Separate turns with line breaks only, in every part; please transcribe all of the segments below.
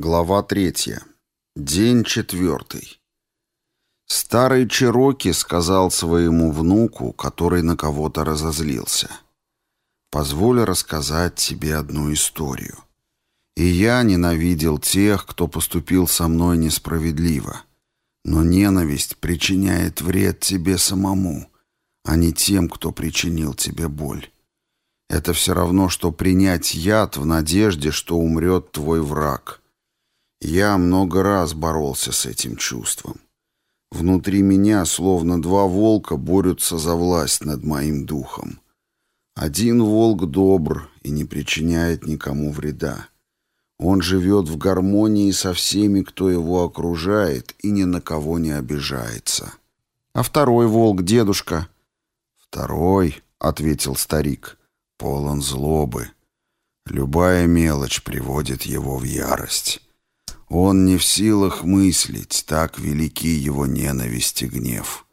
Глава третья. День четвертый. Старый Чероки сказал своему внуку, который на кого-то разозлился. «Позволь рассказать тебе одну историю. И я ненавидел тех, кто поступил со мной несправедливо. Но ненависть причиняет вред тебе самому, а не тем, кто причинил тебе боль. Это все равно, что принять яд в надежде, что умрет твой враг». Я много раз боролся с этим чувством. Внутри меня словно два волка борются за власть над моим духом. Один волк добр и не причиняет никому вреда. Он живет в гармонии со всеми, кто его окружает, и ни на кого не обижается. А второй волк, дедушка? Второй, — ответил старик, — полон злобы. Любая мелочь приводит его в ярость. Он не в силах мыслить, так велики его ненависть и гнев.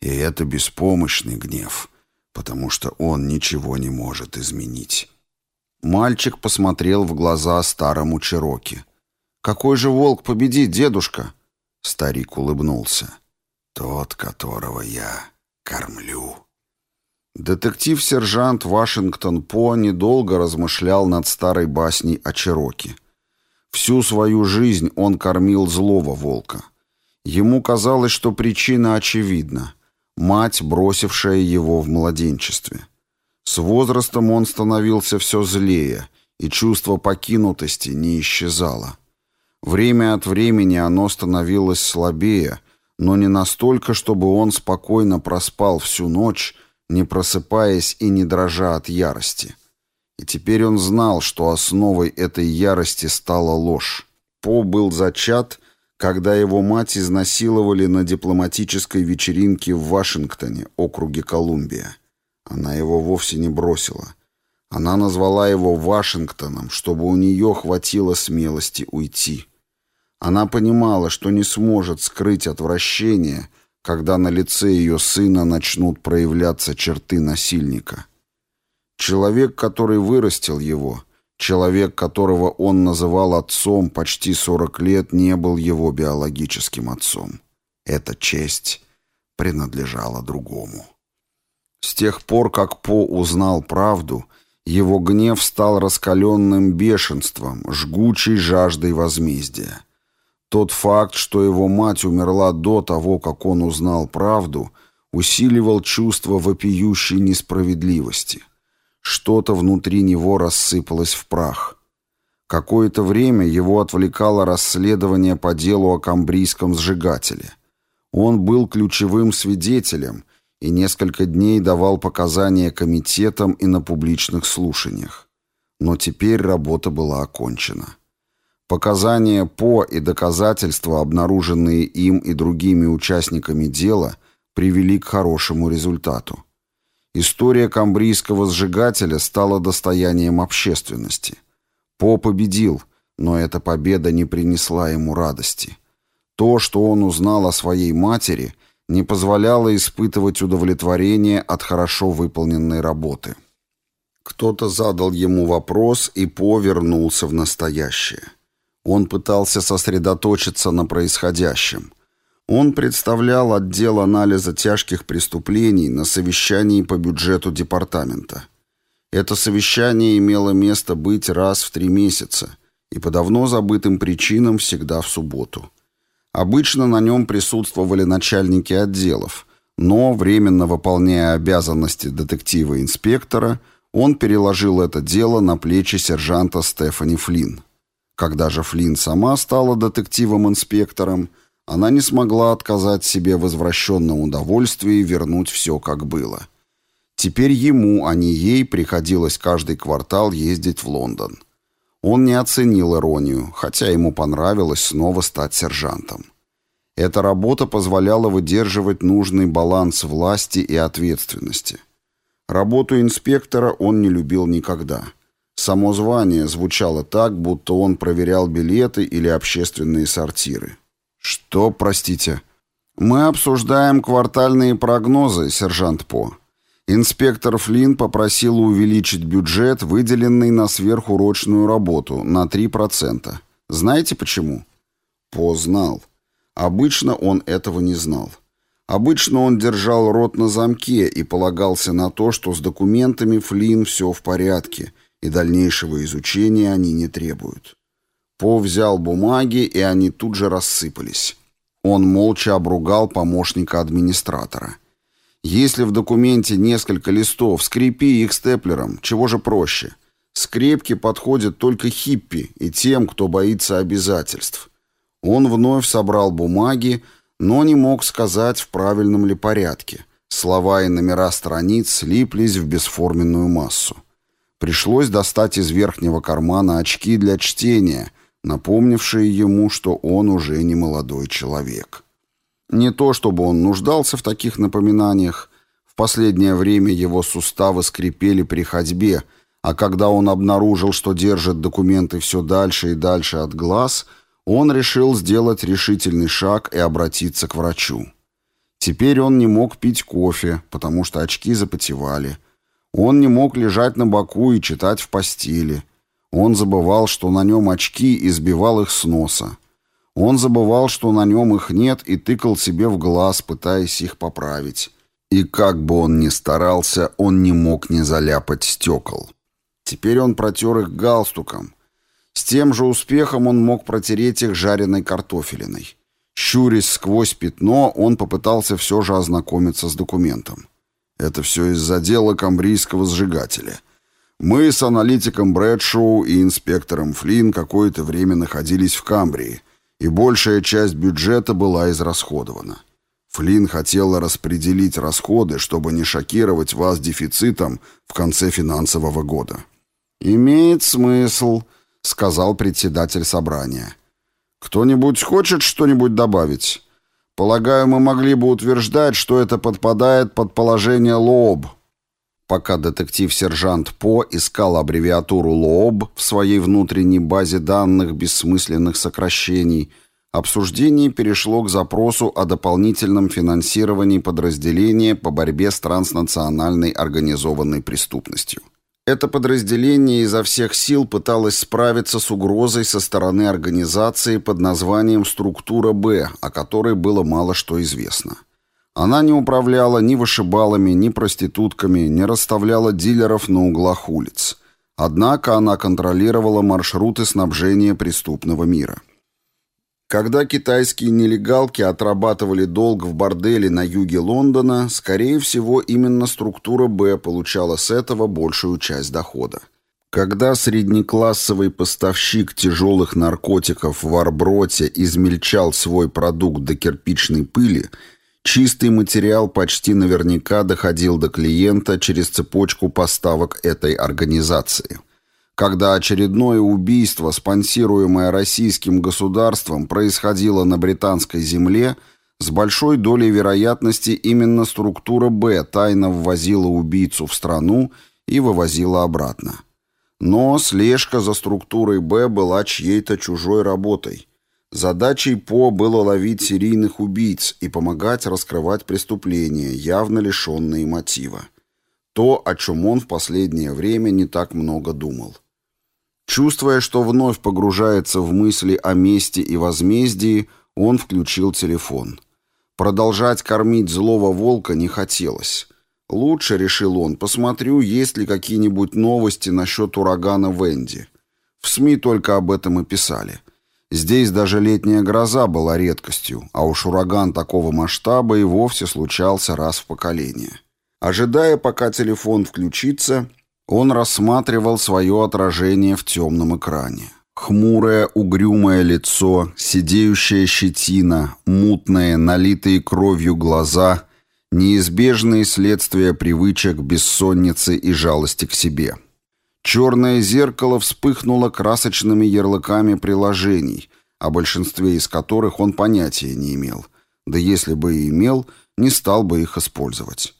И это беспомощный гнев, потому что он ничего не может изменить. Мальчик посмотрел в глаза старому Чероки. «Какой же волк победит, дедушка?» Старик улыбнулся. «Тот, которого я кормлю». Детектив-сержант Вашингтон По недолго размышлял над старой басней о Чероки. Всю свою жизнь он кормил злого волка. Ему казалось, что причина очевидна. Мать, бросившая его в младенчестве. С возрастом он становился все злее, и чувство покинутости не исчезало. Время от времени оно становилось слабее, но не настолько, чтобы он спокойно проспал всю ночь, не просыпаясь и не дрожа от ярости. И теперь он знал, что основой этой ярости стала ложь. По был зачат, когда его мать изнасиловали на дипломатической вечеринке в Вашингтоне, округе Колумбия. Она его вовсе не бросила. Она назвала его Вашингтоном, чтобы у нее хватило смелости уйти. Она понимала, что не сможет скрыть отвращение, когда на лице ее сына начнут проявляться черты насильника. Человек, который вырастил его, человек, которого он называл отцом почти 40 лет, не был его биологическим отцом. Эта честь принадлежала другому. С тех пор, как По узнал правду, его гнев стал раскаленным бешенством, жгучей жаждой возмездия. Тот факт, что его мать умерла до того, как он узнал правду, усиливал чувство вопиющей несправедливости – что-то внутри него рассыпалось в прах. Какое-то время его отвлекало расследование по делу о камбрийском сжигателе. Он был ключевым свидетелем и несколько дней давал показания комитетам и на публичных слушаниях. Но теперь работа была окончена. Показания по и доказательства, обнаруженные им и другими участниками дела, привели к хорошему результату. История камбрийского сжигателя стала достоянием общественности. По победил, но эта победа не принесла ему радости. То, что он узнал о своей матери, не позволяло испытывать удовлетворение от хорошо выполненной работы. Кто-то задал ему вопрос, и По вернулся в настоящее. Он пытался сосредоточиться на происходящем – он представлял отдел анализа тяжких преступлений на совещании по бюджету департамента. Это совещание имело место быть раз в три месяца и по давно забытым причинам всегда в субботу. Обычно на нем присутствовали начальники отделов, но, временно выполняя обязанности детектива-инспектора, он переложил это дело на плечи сержанта Стефани Флинн. Когда же Флинн сама стала детективом-инспектором – она не смогла отказать себе в извращенном удовольствии вернуть все, как было. Теперь ему, а не ей, приходилось каждый квартал ездить в Лондон. Он не оценил иронию, хотя ему понравилось снова стать сержантом. Эта работа позволяла выдерживать нужный баланс власти и ответственности. Работу инспектора он не любил никогда. Само звание звучало так, будто он проверял билеты или общественные сортиры. «Что, простите?» «Мы обсуждаем квартальные прогнозы, сержант По. Инспектор Флинн попросил увеличить бюджет, выделенный на сверхурочную работу, на 3%. Знаете почему? По знал. Обычно он этого не знал. Обычно он держал рот на замке и полагался на то, что с документами Флинн все в порядке, и дальнейшего изучения они не требуют. По взял бумаги, и они тут же рассыпались. Он молча обругал помощника администратора. Если в документе несколько листов, скрепи их степлером, чего же проще? Скрепки подходят только хиппи и тем, кто боится обязательств. Он вновь собрал бумаги, но не мог сказать, в правильном ли порядке. Слова и номера страниц слиплись в бесформенную массу. Пришлось достать из верхнего кармана очки для чтения, напомнившие ему, что он уже не молодой человек. Не то чтобы он нуждался в таких напоминаниях, в последнее время его суставы скрипели при ходьбе, а когда он обнаружил, что держит документы все дальше и дальше от глаз – он решил сделать решительный шаг и обратиться к врачу. Теперь он не мог пить кофе, потому что очки запотевали. Он не мог лежать на боку и читать в постели. Он забывал, что на нем очки и сбивал их с носа. Он забывал, что на нем их нет, и тыкал себе в глаз, пытаясь их поправить. И как бы он ни старался, он не мог не заляпать стекол. Теперь он протер их галстуком — с тем же успехом он мог протереть их жареной картофелиной. Щурясь сквозь пятно, он попытался все же ознакомиться с документом. Это все из-за дела камбрийского сжигателя. Мы с аналитиком Брэдшоу и инспектором Флинн какое-то время находились в Камбрии, и большая часть бюджета была израсходована. Флинн хотела распределить расходы, чтобы не шокировать вас дефицитом в конце финансового года. «Имеет смысл», — сказал председатель собрания. «Кто-нибудь хочет что-нибудь добавить? Полагаю, мы могли бы утверждать, что это подпадает под положение ЛООБ». Пока детектив-сержант По искал аббревиатуру ЛООБ в своей внутренней базе данных бессмысленных сокращений, обсуждение перешло к запросу о дополнительном финансировании подразделения по борьбе с транснациональной организованной преступностью. Это подразделение изо всех сил пыталось справиться с угрозой со стороны организации под названием «Структура Б», о которой было мало что известно. Она не управляла ни вышибалами, ни проститутками, не расставляла дилеров на углах улиц. Однако она контролировала маршруты снабжения преступного мира. Когда китайские нелегалки отрабатывали долг в борделе на юге Лондона, скорее всего, именно структура «Б» получала с этого большую часть дохода. Когда среднеклассовый поставщик тяжелых наркотиков в Арброте измельчал свой продукт до кирпичной пыли, чистый материал почти наверняка доходил до клиента через цепочку поставок этой организации – когда очередное убийство, спонсируемое российским государством, происходило на британской земле, с большой долей вероятности именно структура «Б» тайно ввозила убийцу в страну и вывозила обратно. Но слежка за структурой «Б» была чьей-то чужой работой. Задачей По было ловить серийных убийц и помогать раскрывать преступления, явно лишенные мотива. То, о чем он в последнее время не так много думал. Чувствуя, что вновь погружается в мысли о мести и возмездии, он включил телефон. Продолжать кормить злого волка не хотелось. Лучше, решил он, посмотрю, есть ли какие-нибудь новости насчет урагана Венди. В СМИ только об этом и писали. Здесь даже летняя гроза была редкостью, а уж ураган такого масштаба и вовсе случался раз в поколение. Ожидая, пока телефон включится, он рассматривал свое отражение в темном экране. Хмурое, угрюмое лицо, сидеющая щетина, мутные, налитые кровью глаза — неизбежные следствия привычек, бессонницы и жалости к себе. Черное зеркало вспыхнуло красочными ярлыками приложений, о большинстве из которых он понятия не имел. Да если бы и имел, не стал бы их использовать.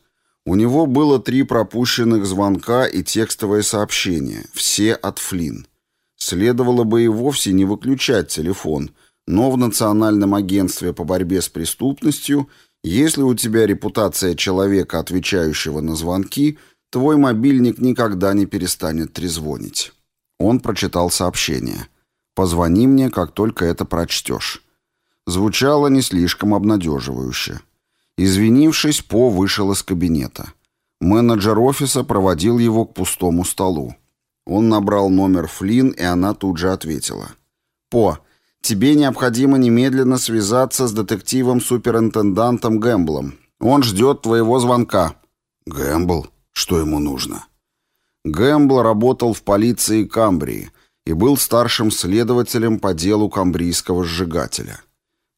У него было три пропущенных звонка и текстовое сообщение, все от Флин. Следовало бы и вовсе не выключать телефон, но в Национальном агентстве по борьбе с преступностью, если у тебя репутация человека, отвечающего на звонки, твой мобильник никогда не перестанет трезвонить. Он прочитал сообщение. Позвони мне, как только это прочтешь». Звучало не слишком обнадеживающе. Извинившись, По вышел из кабинета. Менеджер офиса проводил его к пустому столу. Он набрал номер Флинн, и она тут же ответила. «По, тебе необходимо немедленно связаться с детективом-суперинтендантом Гэмблом. Он ждет твоего звонка».
«Гэмбл? Что ему нужно?»
Гэмбл работал в полиции Камбрии и был старшим следователем по делу камбрийского сжигателя.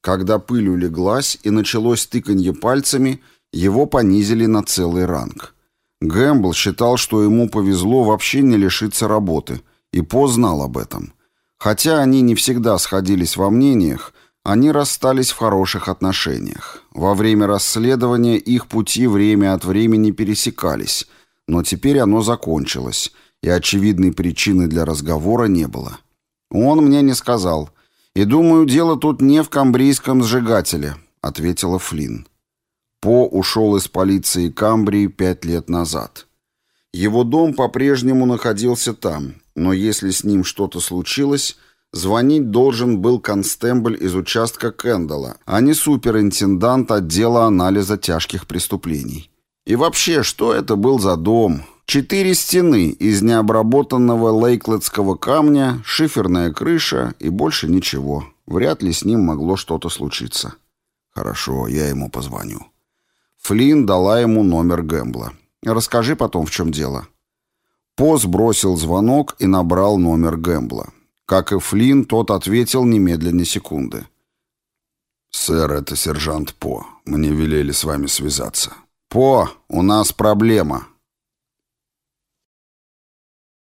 Когда пыль улеглась и началось тыканье пальцами, его понизили на целый ранг. Гэмбл считал, что ему повезло вообще не лишиться работы, и По знал об этом. Хотя они не всегда сходились во мнениях, они расстались в хороших отношениях. Во время расследования их пути время от времени пересекались, но теперь оно закончилось, и очевидной причины для разговора не было. Он мне не сказал. «И думаю, дело тут не в камбрийском сжигателе», — ответила Флинн. По ушел из полиции Камбрии пять лет назад. Его дом по-прежнему находился там, но если с ним что-то случилось, звонить должен был констебль из участка Кэндалла, а не суперинтендант отдела анализа тяжких преступлений. И вообще, что это был за дом? Четыре стены из необработанного лейклетского камня, шиферная крыша и больше ничего. Вряд ли с ним могло что-то случиться.
Хорошо, я ему позвоню.
Флинн дала ему номер Гэмбла. Расскажи потом, в чем дело. Поз бросил звонок и набрал номер Гэмбла. Как и Флинн, тот ответил немедленно секунды.
«Сэр, это сержант По. Мне велели с вами связаться».
«По, у нас проблема»,